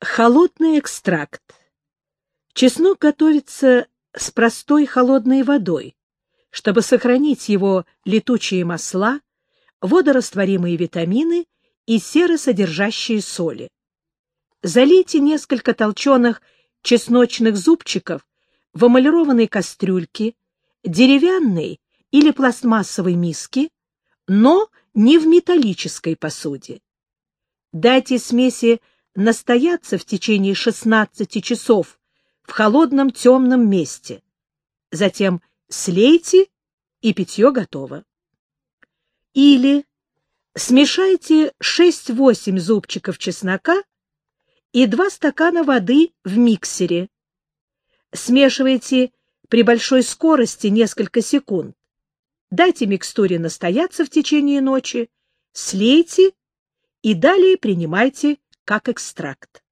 Холодный экстракт. Чеснок готовится с простой холодной водой, чтобы сохранить его летучие масла, водорастворимые витамины и серосодержащие соли. Залейте несколько толченых чесночных зубчиков в эмалированной кастрюльке, деревянной или пластмассовой миске, но не в металлической посуде. Дайте смеси настояться в течение 16 часов в холодном темном месте. Затем слейте, и питье готово. Или смешайте 6-8 зубчиков чеснока и 2 стакана воды в миксере. Смешивайте при большой скорости несколько секунд. Дайте микстуре настояться в течение ночи, слейте и далее принимайте как экстракт.